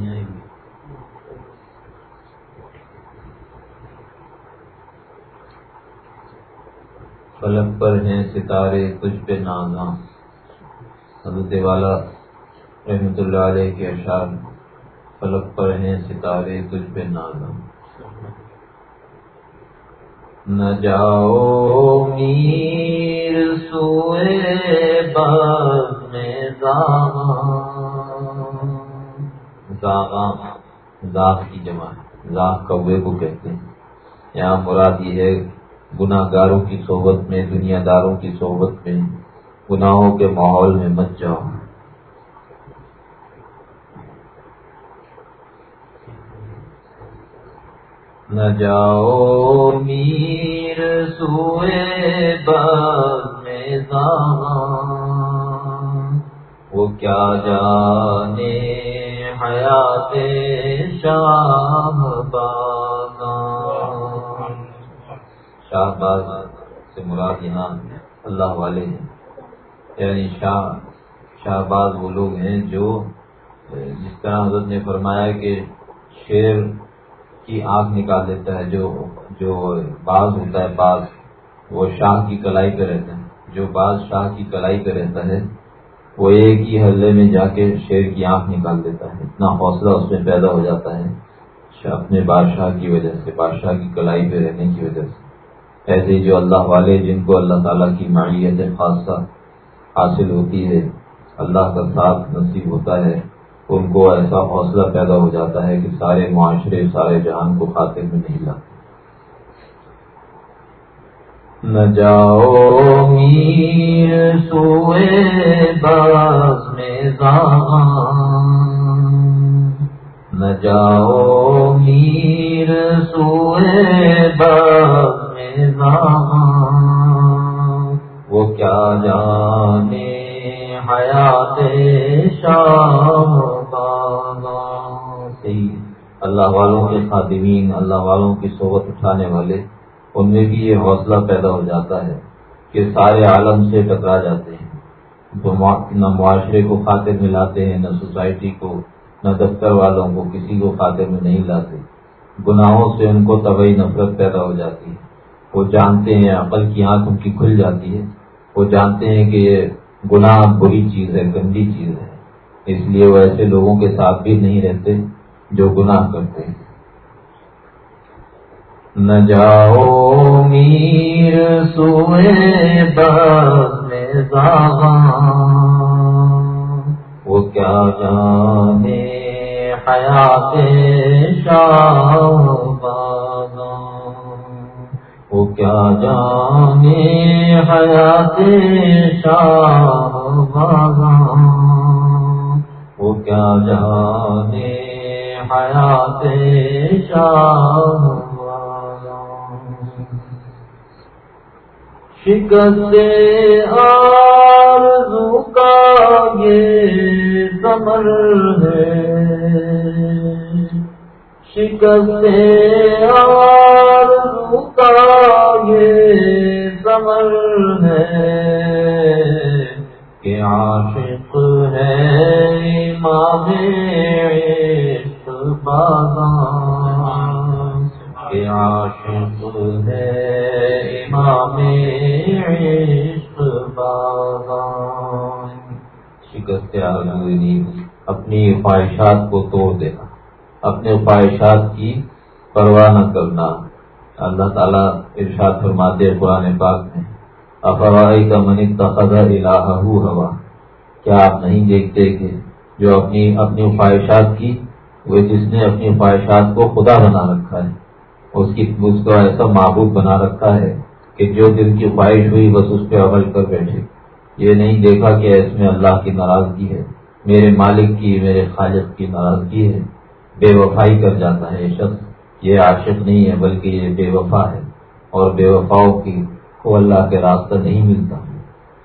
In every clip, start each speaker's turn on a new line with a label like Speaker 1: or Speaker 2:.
Speaker 1: نہیں آئے گی۔ فلک پر ہیں ستارے، تجھ پہ نازاں حضرت والا رحمت اللہ علیہ کے اشعار فلک پر ہیں ستارے، تجھ پہ نازاں نہ جاؤ میر سوئے باغ میں زاغ کی جمع، زاغ کوے کو کہتے ہیں۔ یہاں مراد یہ ہے گناہ گاروں کی صحبت میں دنیا داروں کی صحبت میں، گناہوں کے ماحول میں مت جاؤ۔ نہ جاؤ میر سوئے باغ میں وہ کیا جانے حیات شام باغ شاہ باز سے مراد یہاں اللہ والے ہیں۔ یعنی شاہ شاہ باز وہ لوگ ہیں جو، جس طرح حضرت نے فرمایا کہ شیر کی آنکھ نکال دیتا ہے، جو جو باز ہوتا ہے، باز، وہ شاہ کی کلائی پہ رہتا ہے۔ جو باز شاہ کی کلائی پہ رہتا ہے وہ ایک ہی حلے میں جا کے شیر کی آنکھ نکال دیتا ہے، اتنا حوصلہ اس میں پیدا ہو جاتا ہے۔ اچھا، اپنے بادشاہ کی وجہ سے، بادشاہ کی کلائی پہ رہنے کی وجہ سے۔ ایسے جو اللہ والے، جن کو اللہ تعالیٰ کی معیت خاصہ حاصل ہوتی ہے، اللہ کا ساتھ نصیب ہوتا ہے، ان کو ایسا حوصلہ پیدا ہو جاتا ہے کہ سارے معاشرے، سارے جہان کو خاطر میں نہیں لاتے۔ نہ جاؤ میر سوئے باز میں نہ جاؤ میر سوئے باز وہ کیا جانے حیات شام اللہ والوں کے خادمین، اللہ والوں کی صحبت اٹھانے والے۔ ان میں بھی یہ حوصلہ پیدا ہو جاتا ہے کہ سارے عالم سے ٹکرا جاتے ہیں۔ تو نہ معاشرے کو خاطر میں لاتے ہیں، نہ سوسائٹی کو، نہ دفتر والوں کو کسی کو خاطر میں نہیں لاتے۔ گناہوں سے ان کو طبی نفرت پیدا ہو جاتی ہے۔ وہ جانتے ہیں عقل کی آنکھ ان کی کھل جاتی ہے۔ وہ جانتے ہیں کہ یہ گناہ بری چیز ہے، گندی چیز ہے۔ اس لیے وہ ایسے لوگوں کے ساتھ بھی نہیں رہتے جو گناہ کرتے ہیں۔ نہ جاؤ میر سوئے میں وہ کیا جانے حیات شاہ وہ کیا جانے حیات شاہ وہ کیا جانے حیات شاہ شکست آرزو کا یہ سمر ہے۔ شکست آرزو کا یہ سمر ہے۔ کہ عاشق ہے امام عشق بازان کہ عاشق ہے شکست اپنی خواہشات کو توڑ دینا، اپنے خواہشات کی پرواہ نہ کرنا۔ اللہ تعالیٰ ارشاد فرماتے قرآن پاک میں افوائی کا منی تخذہ الہ ہوا؟ کیا آپ نہیں دیکھتے کہ جو اپنی اپنی خواہشات کی، وہ جس نے اپنی خواہشات کو خدا بنا رکھا ہے، اس کی اس کو ایسا معبود بنا رکھا ہے کہ جو دل کی خواہش ہوئی بس اس پہ عمل کر بیٹھے۔ یہ نہیں دیکھا کہ اس میں اللہ کی ناراضگی ہے، میرے مالک کی، میرے خالق کی ناراضگی ہے۔ بے وفائی کر جاتا ہے یہ شخص۔ یہ عاشق نہیں ہے، بلکہ یہ بے وفا ہے۔ اور بے وفاؤں کی کو اللہ کے راستہ نہیں ملتا۔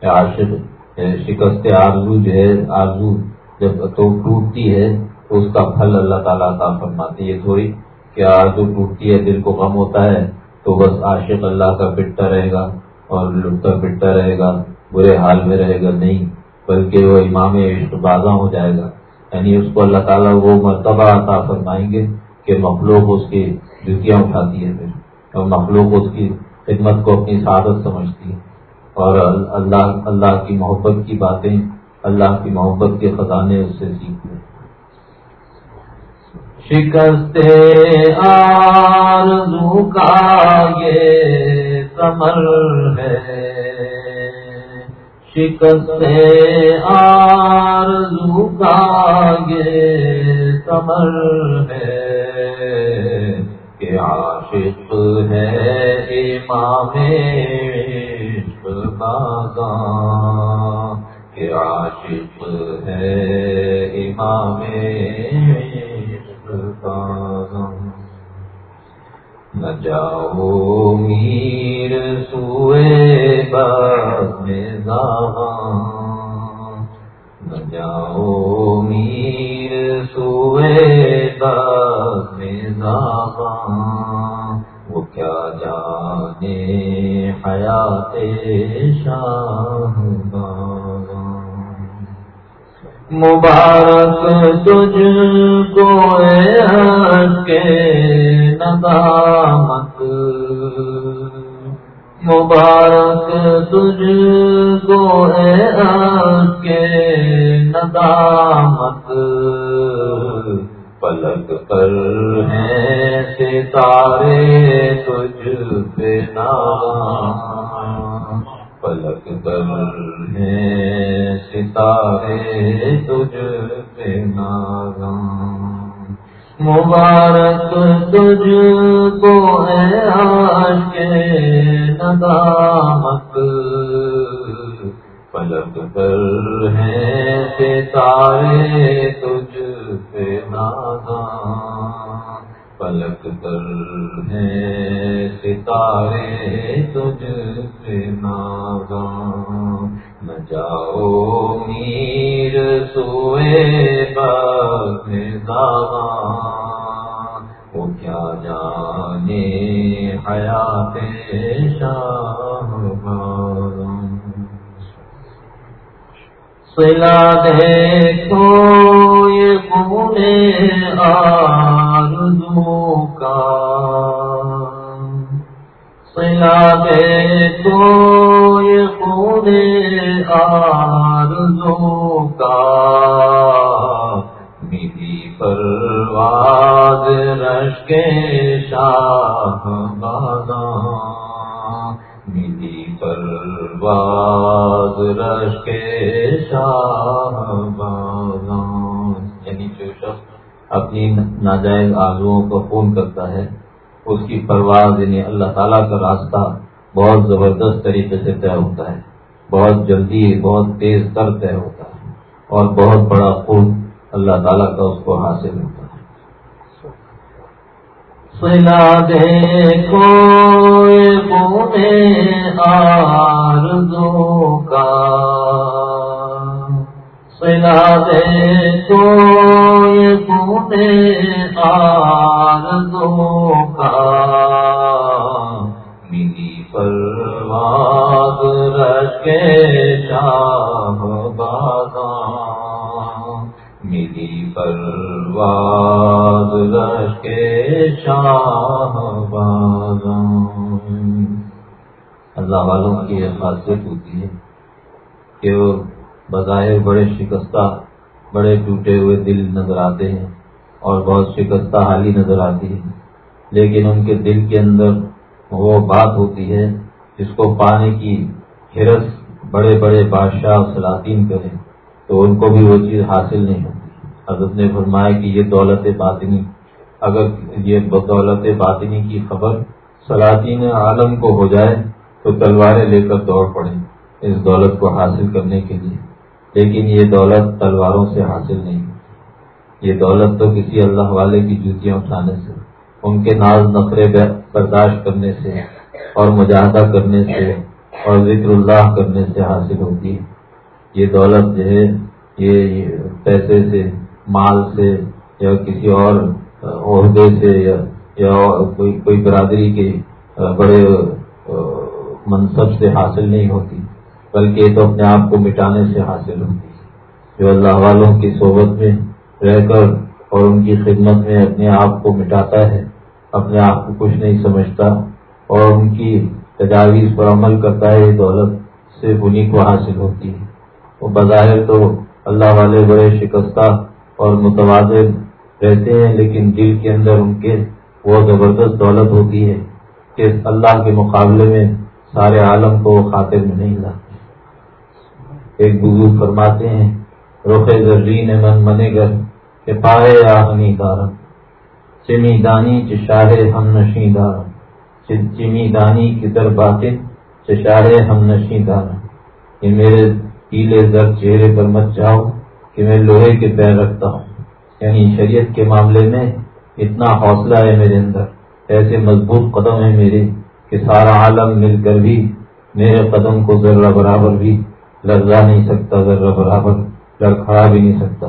Speaker 1: عاشق شکست آرزو جو ہے، آرزو جب تو ٹوٹتی ہے، اس کا پھل اللہ تعالیٰ کا فرماتی ہے تھوڑی کہ آرزو ٹوٹتی ہے، دل کو غم ہوتا ہے۔ تو بس عاشق اللہ کا پٹتا رہے گا اور لٹتا پٹتا رہے گا، برے حال میں رہے گا، نہیں، بلکہ وہ امام عشق بازاں ہو جائے گا۔ یعنی اس کو اللہ تعالیٰ وہ مرتبہ عطا فرمائیں گے کہ مخلوق اس کی جوتیاں اٹھاتی ہے پھر۔ اور مخلوق اس کی خدمت کو اپنی سعادت سمجھتی ہے۔ اور اللہ اللہ کی محبت کی باتیں، اللہ کی محبت کے خزانے اس سے سیکھتے ہیں۔ شکست آرزو کا یہ سمر ہے۔ شکست آرزو کا یہ سمر ہے۔ کہ عاشق ہے امام عشق کہ عاشق ہے امام نہ جاؤ میر سوئے بس میں نہ جاؤ میر سوئے بس میں وہ کیا جانے حیات شاہ مبارک تجھ کو کے ندامت۔ مبارک تجھ کو کے ندامت۔ پلک پر ہیں ستارے تجھ پہ نام۔ پلک پر ہیں ستارے تجھ پہ نام مبارک تجھ کو ہے آج کے ندامت۔ پلک پر ہیں ستارے تجھ پہ نادام پلک کر ہے ستارے تجھ سے ناگا نہ جاؤ میر سوئے باغ داغا وہ کیا جانے حیات شاہ سلا دیکھو یہ پونے آرزو کا۔ سلا دیکھو یہ پونے آرزو کا میری پرواز رش کے شاہ بادام پرواز رش کے شاہ یعنی جو شخص اپنی ناجائز آلوؤں کو خون کرتا ہے، اس کی پرواز یعنی اللہ تعالیٰ کا راستہ بہت زبردست طریقے سے طے ہوتا ہے۔ بہت جلدی بہت تیز تر طے ہوتا ہے اور بہت بڑا خون اللہ تعالیٰ کا اس کو حاصل ہوتا ہے۔ سلا دیکھو پونے آرزو کا۔ سلا دیکھو پونے آرزو کا۔ ملی پرواز رکھے شاہ بادام میری پرواز کے شاہ اللہ والوں کی یہ خاصیت ہوتی ہے کہ وہ بظاہر بڑے شکستہ، بڑے ٹوٹے ہوئے دل نظر آتے ہیں اور بہت شکستہ حالی نظر آتی ہے۔ لیکن ان کے دل کے اندر وہ بات ہوتی ہے جس کو پانے کی ہرس بڑے بڑے بادشاہ سلاطین کریں تو ان کو بھی وہ چیز حاصل نہیں ہوتی۔ حضرت نے فرمایا کہ یہ دولت باطنی، اگر یہ دولت باطنی کی خبر سلاطین عالم کو ہو جائے، تو تلواریں لے کر دوڑ پڑے اس دولت کو حاصل کرنے کے لیے۔ لیکن یہ دولت تلواروں سے حاصل نہیں یہ دولت تو کسی اللہ والے کی جوتیاں اٹھانے سے، ان کے ناز نفرے برداشت کرنے سے اور مجاہدہ کرنے سے اور ذکر اللہ کرنے سے حاصل ہوتی ہے۔ یہ دولت جو ہے، یہ پیسے سے، مال سے یا کسی اور عہدے سے یا کوئی کوئی برادری کے بڑے منصب سے حاصل نہیں ہوتی، بلکہ یہ تو اپنے آپ کو مٹانے سے حاصل ہوتی ہے۔ جو اللہ والوں کی صحبت میں رہ کر اور ان کی خدمت میں اپنے آپ کو مٹاتا ہے، اپنے آپ کو کچھ نہیں سمجھتا اور ان کی تجاویز پر عمل کرتا ہے، یہ دولت صرف انہیں کو حاصل ہوتی ہے۔ وہ بظاہر تو اللہ والے بڑے شکستہ اور متوازن رہتے ہیں، لیکن دل کے اندر ان کے وہ زبردست دولت ہوتی ہے کہ اللہ کے مقابلے میں سارے عالم کو خاطر میں نہیں لاتے۔ ایک بزرگ فرماتے ہیں، رخ زرین من منے گھر کہ پائے آنی دارن چمی دانی چشارے ہم نشیں دارن چمی دانی کی در باطن، چشارے ہم نشیں دارن کہ میرے پیلے زر چہرے پر مت جاؤ کہ میں لوہے کے پیر رکھتا ہوں۔ یعنی شریعت کے معاملے میں اتنا حوصلہ ہے میرے اندر، ایسے مضبوط قدم ہے میرے کہ سارا عالم مل کر بھی میرے قدم کو ذرہ برابر بھی لرزا نہیں سکتا، ذرہ برابر لڑکھڑا بھی نہیں سکتا۔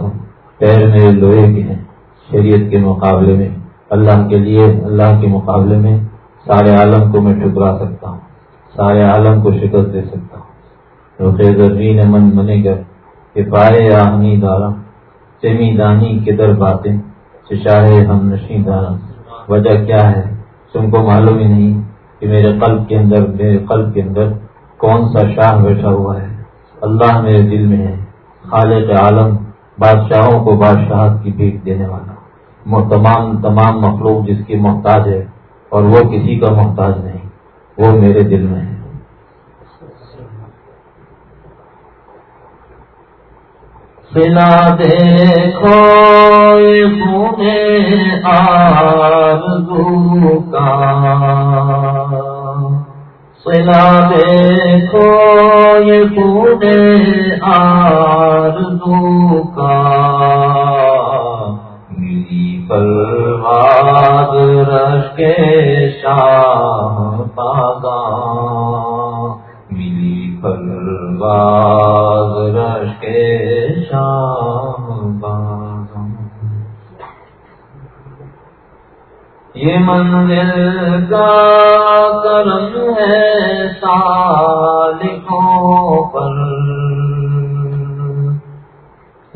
Speaker 1: پیر میرے لوہے کے ہیں، شریعت کے مقابلے میں، اللہ کے لیے، اللہ کے مقابلے میں سارے عالم کو میں ٹھکرا سکتا ہوں، سارے عالم کو شکست دے سکتا ہوں۔ رقی من منے گئے کہ پائے آہنی دارا سیمی دانی کے در باتیں چشاہے ہم نشیں دارا۔ وجہ کیا ہے؟ تم کو معلوم ہی نہیں کہ میرے قلب کے اندر، میرے قلب کے اندر کون سا شاہ بیٹھا ہوا ہے۔ اللہ میرے دل میں ہے، خالق عالم، بادشاہوں کو بادشاہت کی بھیک دینے والا۔ تمام تمام مخلوق جس کی محتاج ہے اور وہ کسی کا محتاج نہیں، وہ میرے دل میں ہے۔ سلا دیکھو آرزو کا۔ سلا دیکھو یہ پونے آرزو کا۔ میری رش کے شام پاگا۔ میری پلواد رش کے یہ منزل کا کرم ہے سالکوں پر۔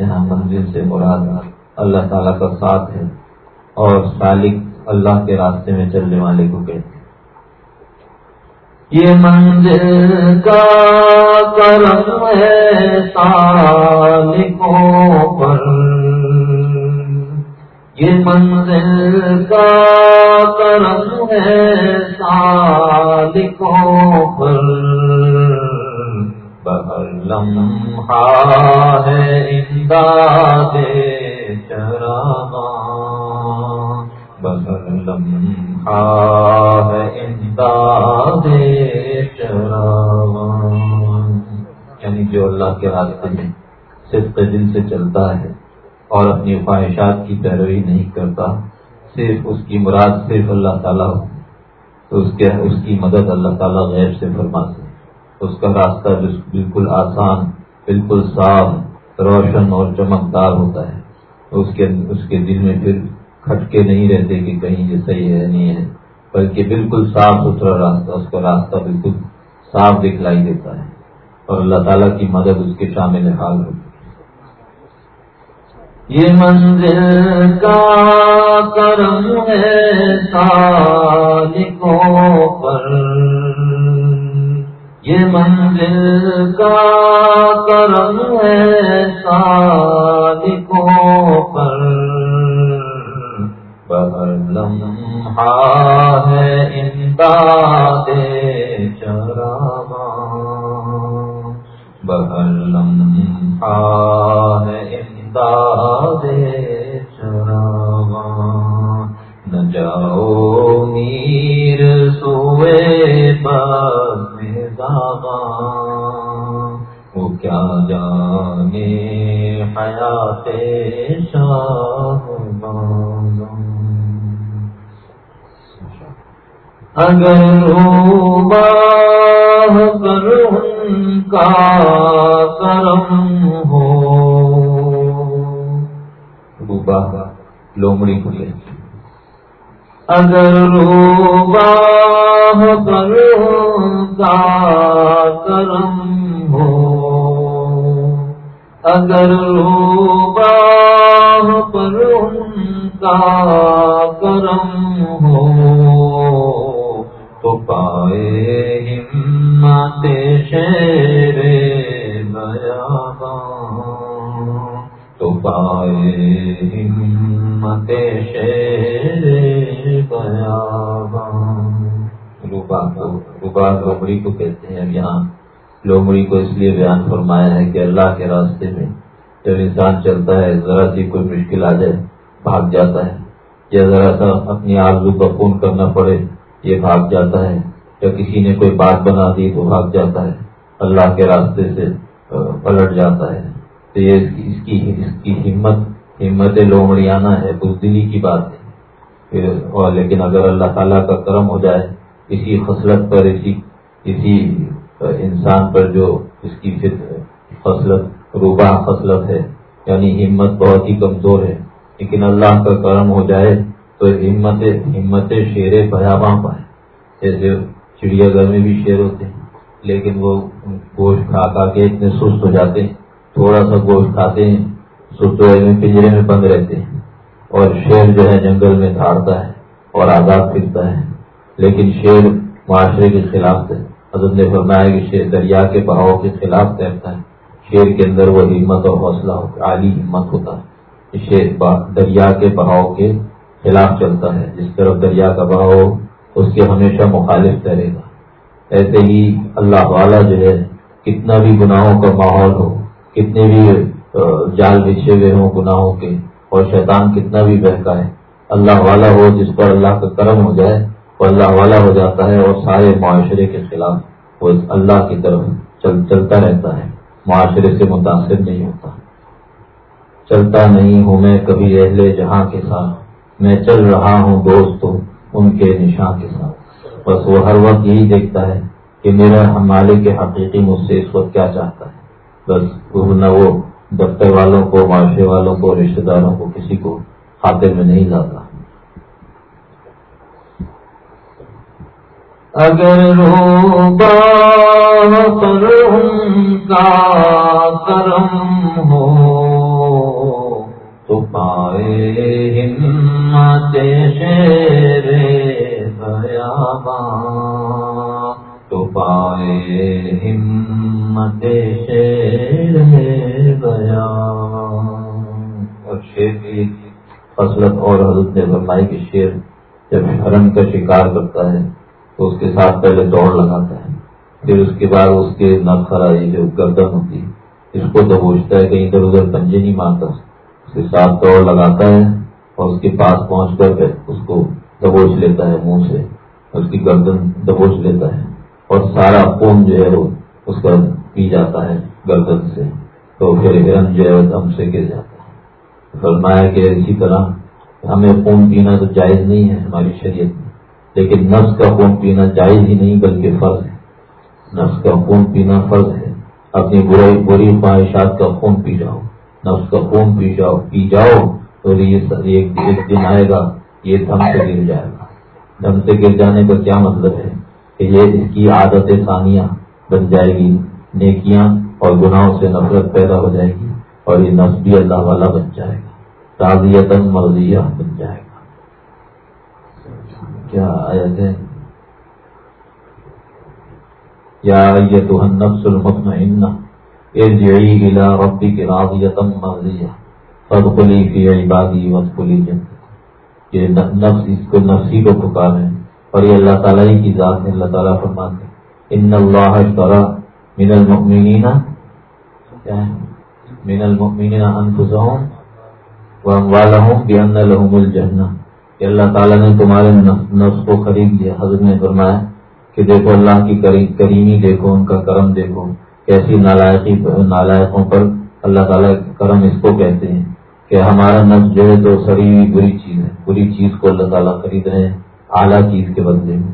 Speaker 1: یہاں منزل سے مراد اللہ تعالیٰ کا ساتھ ہے۔ اور سالک اللہ کے راستے میں چلنے والے کو کہتے ہیں۔ یہ منزل کا کرم ہے سالکوں پر۔ یہ منزل کا کرم ہے سالکوں پر۔ بہر لمحہ ہے امداد چراغا لمحہ امداد یعنی جو اللہ کے راستے میں صرف دل سے چلتا ہے اور اپنی خواہشات کی پیروی نہیں کرتا، صرف اس کی مراد صرف اللہ تعالیٰ تو اس کے، اس کی مدد اللہ تعالیٰ غیر سے فرماتے اس کا راستہ بالکل آسان، بالکل صاف، روشن اور چمکدار ہوتا ہے۔ اس کے اس کے دل میں پھر کھٹکے نہیں رہتے کہ کہیں یہ صحیح ہے، نہیں ہے۔ بلکہ بالکل صاف ستھرا راستہ، اس کا راستہ بالکل صاف دکھلائی دیتا ہے۔ اور اللہ تعالیٰ کی مدد اس کے شامل حال ہوتی ہے یہ منزل کا کرم ہے سالکوں پر۔ یہ منزل کا کرم ہے سالکوں پر۔ ہر لمحہ ہے امداد چراما۔ بہر لمحہ ہے امداد اگر روبا کر ان کا کرم ہو۔ لومڑی کھلے اگر روبا پر کا کرم ہو۔ اگر روبا پر ان کا کرم ہو۔ پائے ہمت شیر بیا تو پائے ہمت شیر بیا روبا لومڑی کو کہتے ہیں۔ اب یہاں لومڑی کو اس لیے بیان فرمایا ہے کہ اللہ کے راستے میں جب انسان چلتا ہے، ذرا سی کوئی مشکل آ جائے، بھاگ جاتا ہے۔ یا ذرا سا اپنی آرزو کا خون کرنا پڑے یہ بھاگ جاتا ہے۔ یا کسی نے کوئی بات بنا دی تو بھاگ جاتا ہے۔ اللہ کے راستے سے پلٹ جاتا ہے۔ تو یہ اس کی اس کی ہمت ہمت لومڑیانا ہے، بزدلی کی بات ہے۔ اور لیکن اگر اللہ تعالیٰ کا کرم ہو جائے، اسی خصلت پر، اسی اسی انسان پر جو اس کی فصلت روبا خصلت ہے یعنی ہمت بہت ہی کمزور ہے۔ لیکن اللہ کا کرم ہو جائے تو ہمت ہمت شیر بیاباں پائے جیسے چڑیا گھر میں بھی شیر ہوتے ہیں لیکن وہ گوشت کھا کھا کے اتنے سست ہو جاتے ہیں تھوڑا سا گوشت کھاتے ہیں سست میں پنجرے میں بند رہتے ہیں اور شیر جو ہے جنگل میں دھاڑتا ہے اور آزاد پھرتا ہے لیکن شیر معاشرے کے خلاف ہے. حضرت نے فرمایا کہ شیر دریا کے بہاؤ کے خلاف تیرتا ہے. شیر کے اندر وہ ہمت اور حوصلہ عالی ہمت ہوتا ہے. شیر دریا کے بہاؤ کے خلاف چلتا ہے، جس طرف دریا کا بہاؤ اس کے ہمیشہ مخالف تیرے گا۔ ایسے ہی اللہ والا جو ہے، کتنا بھی گناہوں کا ماحول ہو، کتنے بھی جال بچھے ہوئے ہوں گناہوں کے، اور شیطان کتنا بھی بہکا ہے، اللہ والا ہو جس پر اللہ کا کرم ہو جائے، وہ اللہ والا ہو جاتا ہے اور سارے معاشرے کے خلاف وہ اللہ کی طرف چل، چلتا رہتا ہے۔ معاشرے سے متاثر نہیں ہوتا۔ چلتا نہیں ہوں میں کبھی اہل جہاں کے ساتھ۔ میں چل رہا ہوں دوستوں ان کے نشان کے ساتھ۔ بس وہ ہر وقت یہی دیکھتا ہے کہ میرا ہمارے کے حقیقی مجھ سے اس وقت کیا چاہتا ہے۔ بس نہ وہ دفتر والوں کو، معاشرے والوں کو رشتے داروں کو، کسی کو خاطر میں نہیں لاتا۔ اگر روبا کا کرم ہو تو پائے ہمت شیر بیاباں تو پائے ہمت شیر گیا اور شیر کی فصلت اور حضرت نے فرمائی کہ شیر جب ہرن کا شکار کرتا ہے تو اس کے ساتھ پہلے دوڑ لگاتا ہے، پھر اس کے بعد اس کے نخرا یہ جو گردن ہوتی ہے اس کو دبوچتا ہے، کہیں ادھر ادھر پنجے نہیں مارتا، اس کے ساتھ دوڑ لگاتا ہے۔ اور اس کے پاس پہنچ کر اس کو دبوچ لیتا ہے منہ سے، اس کی گردن دبوچ لیتا ہے اور سارا خون جو ہے وہ اس کا پی جاتا ہے گردن سے۔ تو پھر ہرن جو ہے دم سے گر جاتا ہے۔ فرمایا کہ اسی طرح ہمیں خون پینا تو جائز نہیں ہے ہماری شریعت میں، لیکن نفس کا خون پینا جائز ہی نہیں بلکہ فرض ہے۔ نفس کا خون پینا فرض ہے۔ اپنی برائی، بری خواہشات کا خون پی جاؤ۔ نفس کا خون پی جاؤ پی جاؤ۔ تو ایک دن آئے گا، یہ دم سے گر جائے گا۔ دم سے گر جانے کا کیا مطلب ہے؟ کہ یہ اس کی عادت ثانیہ بن جائے گی، نیکیاں اور گناہوں سے نفرت پیدا ہو جائے گی اور یہ نسبی اللہ والا بن جائے گا۔ تعزیت مرضیہ بن جائے گا۔ کیا آیت ہے؟ یا یہ تو نفس المطمئنہ، ارجعی الى ربک راضیتا مرضیہ۔ فادخلی فی عبادی وادخلی جنت یہ نفس اس کو نفسی کو پکار ہے اور یہ اللہ تعالیٰ ہی کی ذات ہے، اللہ تعالیٰ فرماتے ان اللہ اشترا من المؤمنین، کیا ہے؟ من المؤمنین انفسهم واموالهم بان لهم الجنہ۔ کہ اللہ تعالیٰ نے تمہارے نفس کو خرید لیا۔ حضرت نے فرمایا کہ دیکھو اللہ کی کریمی دیکھو، ان کا کرم دیکھو۔ کیسی نالائقی نالائقوں پر اللہ تعالیٰ کرم اس کو کہتے ہیں۔ کہ ہمارا نفس جو ہے تو سری بری چیز ہے، بری چیز کو اللہ تعالیٰ خرید رہے ہیں، اعلیٰ چیز کے بدلے میں۔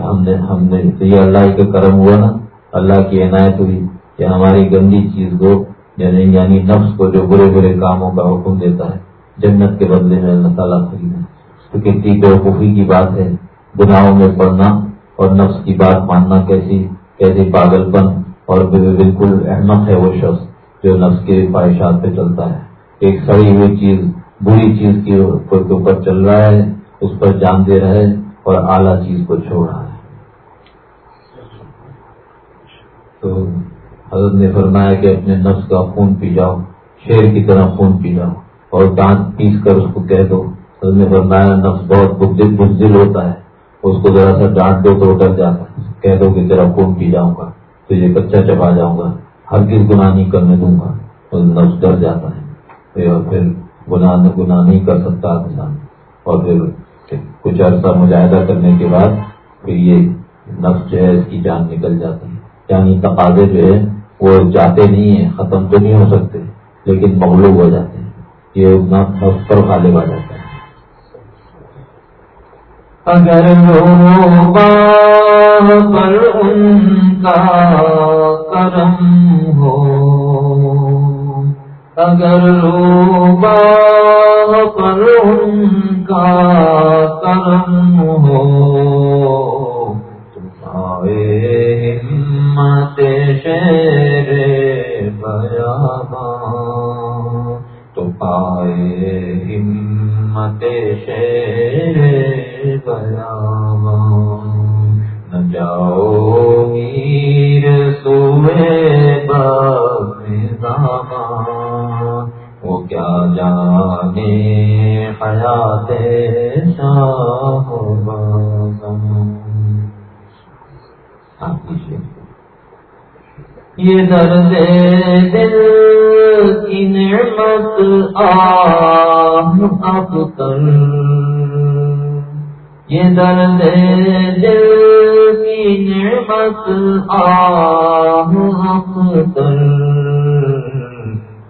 Speaker 1: ہم نے ہم نے، تو یہ اللہ کا کرم ہوا نا۔ اللہ کی عنایت ہوئی کہ ہماری گندی چیز کو یعنی یعنی نفس کو جو برے برے کاموں کا حکم دیتا ہے، جنت کے بدلے میں اللہ تعالیٰ خریدا تو کتنی بے کی بات ہے، گناہوں میں پڑھنا اور نفس کی بات ماننا کیسی کیسی پاگل پن اور بالکل احمد ہے وہ شخص جو نفس کے خواہشات پہ چلتا ہے۔ ایک سڑی ہوئی چیز، بری چیز کے اوپر چل رہا ہے، اس پر جان دے رہا ہے اور اعلیٰ چیز کو چھوڑ رہا ہے۔ تو حضرت نے فرمایا کہ اپنے نفس کا خون پی جاؤ، شیر کی طرح خون پی جاؤ اور دانت پیس کر اس کو کہہ دو۔ حضرت نے فرمایا، نفس بہت بزدل ہوتا ہے، اس کو ذرا سا ڈانٹ دو تو ڈر جاتا ہے۔ کہہ دو کہ تیرا خون پی جاؤں گا تو یہ کچا چپا جاؤں گا، ہر کس گناہ نہیں کرنے دوں گا۔ تو نفس ڈر جاتا ہے۔ اور پھر گناہ گناہ نہیں کر سکتا انسان اور پھر کچھ عرصہ مجاہدہ کرنے کے بعد پھر یہ نفس جو ہے اس کی جان نکل جاتی ہے۔ یعنی تقاضے جو ہے وہ جاتے نہیں ہیں، ختم تو نہیں ہو سکتے، لیکن مغلوب ہو جاتے ہیں۔ یہ نفس پر غالب آ جاتا ہے۔ اگر پر ان کا کرم ہو اگر پر ان کا کرم ہو ہمت شیر بیابان تو پائے ہمت شیر بیابان نہ جاؤ درد دل کی نعمت اب کر یہ درد دل کی نعمت اب کر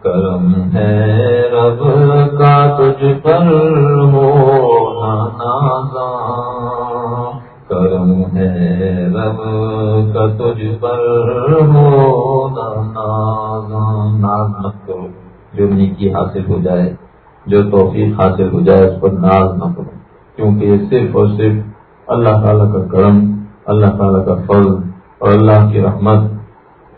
Speaker 1: کرم ہے رب کا تجھ پر ہو نازاں۔ کرم رب کا تجھ پر ہو ناز مت کرو جو نیکی حاصل ہو جائے، جو توفیق حاصل ہو جائے، اس پر ناز نہ کرو۔ کیونکہ یہ صرف اور صرف اللہ تعالیٰ کا کرم، اللہ تعالیٰ کا فضل اور اللہ کی رحمت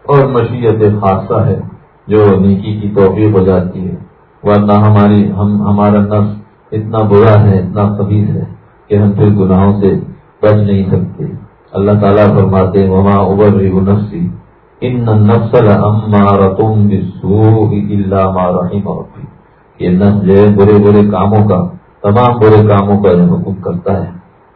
Speaker 1: اور مشیت خاصہ ہے جو نیکی کی توفیق ہو جاتی ہے۔ ورنہ ہماری، ہم، ہمارا نفس اتنا برا ہے، اتنا خبیز ہے کہ ہم پھر گناہوں سے بچ نہیں سکتے۔ اللہ تعالیٰ فرماتے وما ابر نفسی ان نفسل ہمارا تم اللہ رحیم یہ نفس جو ہے، برے برے کاموں کا، تمام برے کاموں کا حکم کرتا ہے۔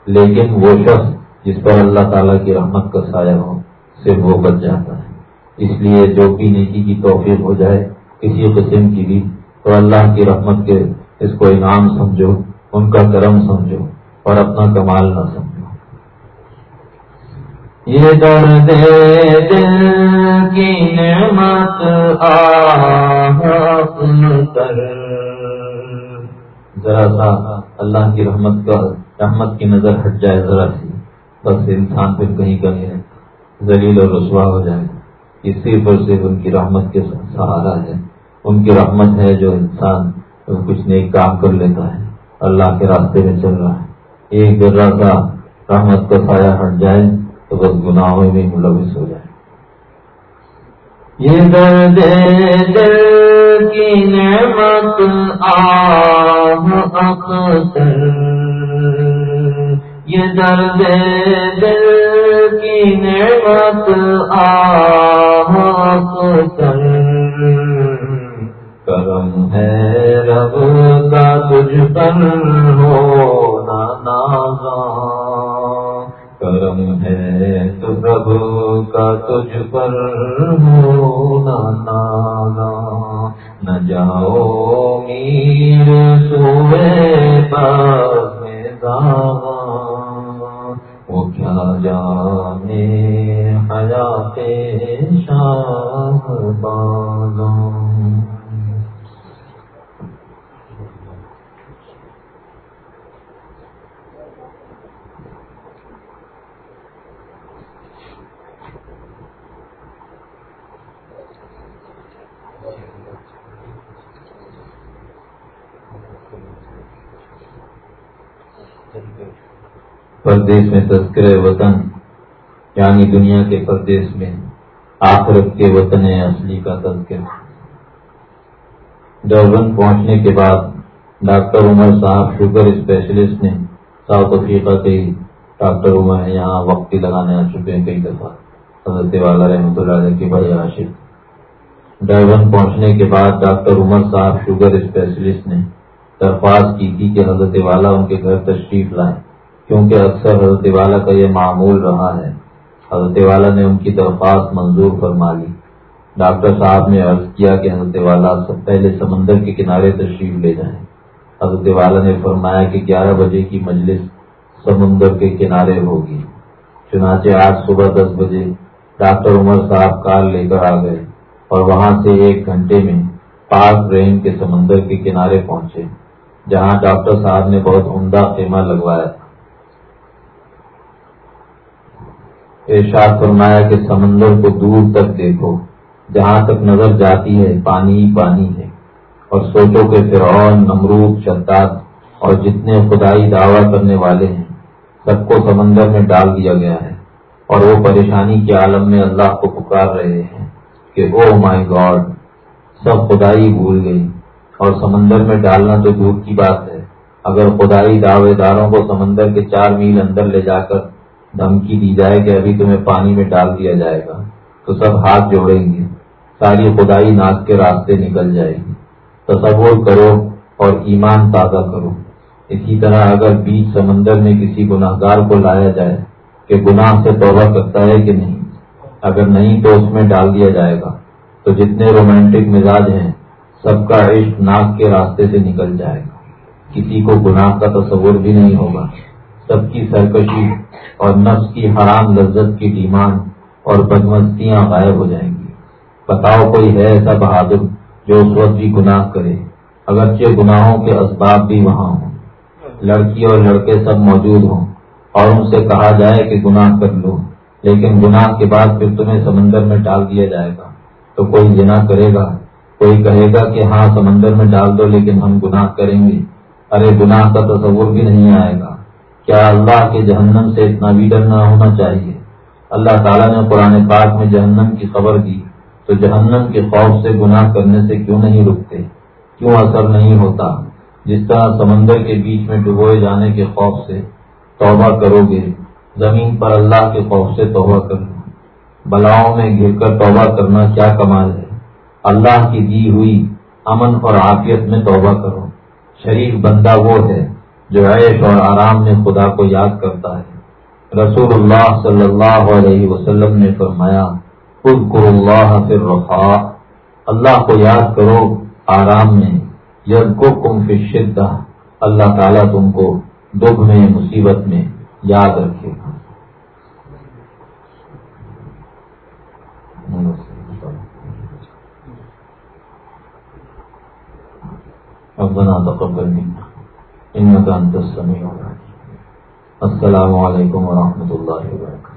Speaker 1: لیکن وہ شخص جس پر اللہ تعالیٰ کی رحمت کا سایہ ہو صرف وہ بچ جاتا ہے۔ اس لیے جو بھی نیکی کی توفیق ہو جائے کسی قسم کی بھی، تو اللہ کی رحمت کے اس کو انعام سمجھو، ان کا کرم سمجھو اور اپنا کمال نہ سمجھو۔ یہ درد دل کی نعمت کر۔ ذرا سا اللہ کی رحمت کا رحمت کی نظر ہٹ جائے ذرا سی، بس انسان پھر کہیں کہیں ذلیل اور رسوا ہو جائے۔ اسی پر صرف ان کی رحمت کے سہارا ہے۔ ان کی رحمت ہے جو انسان کچھ نہیں کام کر لیتا ہے۔ اللہ کے راستے میں چل رہا ہے۔ ایک ذرا سا رحمت کا سایہ ہٹ جائے۔ تو بس گناہوں میں ملوث ہو جائے یہ درد دل کی نعمت اختر یہ درد دل کی نعمت اختر کرم ہے رب کا تجھ پر ہو پردیش میں تذکر وطن یعنی دنیا کے پردیش میں آخرت کے وطن اصلی کا تذکر ڈربن پہنچنے کے بعد ڈاکٹر عمر صاحب شوگر اسپیشلسٹ نے ساؤتھ افریقہ کے ڈاکٹر عمر یہاں وقتی لگانے آ چکے ہیں کئی دفعہ۔ حضرت والا رحمۃ اللہ علیہ کے بڑے عاشق ڈرائیون پہنچنے کے بعد ڈاکٹر عمر صاحب شوگر اسپیشلسٹ نے درخواست کی تھی کہ حضرت والا ان کے گھر تشریف لائیں۔ کیونکہ اکثر حضرت والا کا یہ معمول رہا ہے۔ حضرت والا نے ان کی درخواست منظور فرما لی ڈاکٹر صاحب نے عرض کیا کہ حضرت والا سب پہلے سمندر کے کنارے تشریف لے جائیں۔ حضرت والا نے فرمایا کہ گیارہ بجے کی مجلس سمندر کے کنارے ہوگی۔ چنانچہ آج صبح دس بجے ڈاکٹر عمر صاحب کار لے کر آ گئے اور وہاں سے ایک گھنٹے میں پاک ٹرین کے سمندر کے کنارے پہنچے، جہاں ڈاکٹر صاحب نے بہت عمدہ خیمہ لگوایا۔ ارشاد فرمایا کہ سمندر کو دور تک دیکھو، جہاں تک نظر جاتی ہے، پانی ہی پانی ہے۔ اور سوچو کہ فرعون، نمرود شداد اور جتنے خدائی دعویٰ کرنے والے ہیں، سب کو سمندر میں ڈال دیا گیا ہے۔ اور وہ پریشانی کے عالم میں اللہ کو پکار رہے ہیں کہ او مائی گاڈ، سب خدائی بھول گئی۔ اور سمندر میں ڈالنا تو دور کی بات ہے۔ اگر خدائی دعوے داروں کو سمندر کے چار میل اندر لے جا کر دھمکی دی جائے کہ ابھی تمہیں پانی میں ڈال دیا جائے گا۔ تو سب ہاتھ جوڑیں گے۔ ساری خدائی ناک کے راستے نکل جائے گی۔ تصور کرو اور ایمان تازہ کرو۔ اسی طرح اگر بیچ سمندر میں کسی گناہ گار کو لایا جائے کہ گناہ سے توبہ کرتا ہے کہ نہیں، اگر نہیں تو اس میں ڈال دیا جائے گا۔ تو جتنے رومانٹک مزاج ہیں، سب کا عشق ناک کے راستے سے نکل جائے گا۔ کسی کو گناہ کا تصور بھی نہیں ہوگا۔ سب کی سرکشی اور نفس کی حرام لذت کی ڈیمانڈ اور بدمستیاں غائب ہو جائیں گی۔ بتاؤ کوئی ہے ایسا بہادر جو اس وقت بھی گناہ کرے، اگرچہ گناہوں کے اسباب بھی وہاں ہوں۔ لڑکی اور لڑکے سب موجود ہوں اور ان سے کہا جائے کہ گناہ کر لو، لیکن گناہ کے بعد پھر تمہیں سمندر میں ڈال دیا جائے گا۔ تو کوئی جنا کرے گا، کوئی کہے گا کہ ہاں سمندر میں ڈال دو، لیکن ہم گناہ کریں گے۔ ارے گناہ کا تصور بھی نہیں آئے گا۔ کیا اللہ کے جہنم سے اتنا بھی ڈر نہ ہونا چاہیے؟ اللہ تعالیٰ نے قرآن پاک میں جہنم کی خبر دی، تو جہنم کے خوف سے گناہ کرنے سے کیوں نہیں رکتے؟ کیوں اثر نہیں ہوتا؟ جس طرح سمندر کے بیچ میں ڈبوئے جانے کے خوف سے توبہ کرو گے، زمین پر اللہ کے خوف سے توبہ کر بلاؤں میں گر کر توبہ کرنا کیا کمال ہے؟ اللہ کی دی ہوئی امن اور عافیت میں توبہ کرو۔ شریف بندہ وہ ہے جو عیش اور آرام میں خدا کو یاد کرتا ہے۔ رسول اللہ صلی اللہ علیہ وسلم نے فرمایا خود کو اللہ پھر رفا اللہ کو یاد کرو آرام میں۔ یز کو کم شدہ اللہ تعالیٰ تم کو دکھ میں، مصیبت میں یاد رکھے گا۔ ربنا تقبل منا۔ انك انت السميع السلام علیکم ورحمۃ اللہ وبرکاتہ